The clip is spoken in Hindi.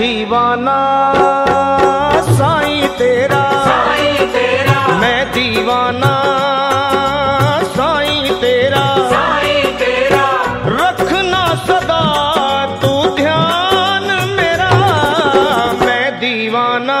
दीवाना साई तेरा। साई तेरा। मैं दीवाना साई तेरा। साई तेरा। रखना सदा तू ध्यान मेरा। मैं दीवाना